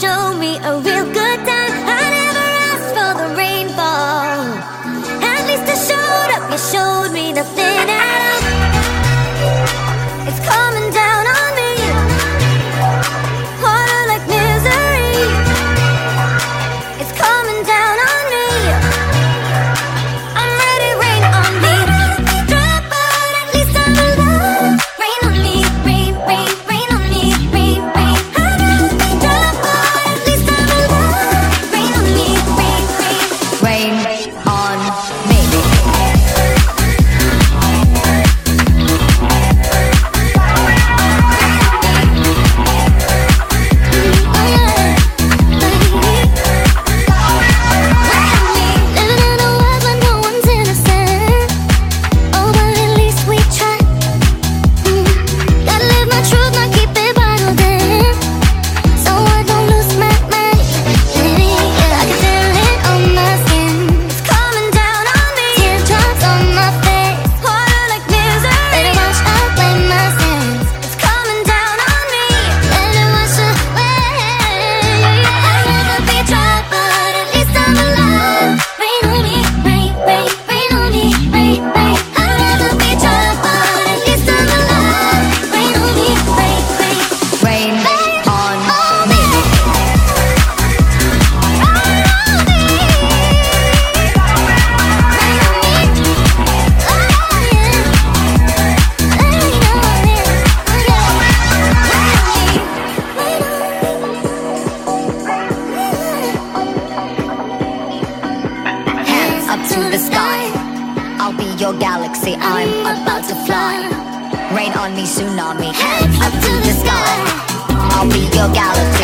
show me a real to the sky. I'll be your galaxy, I'm about to fly. Rain on me, tsunami, Head up to the sky. I'll be your galaxy.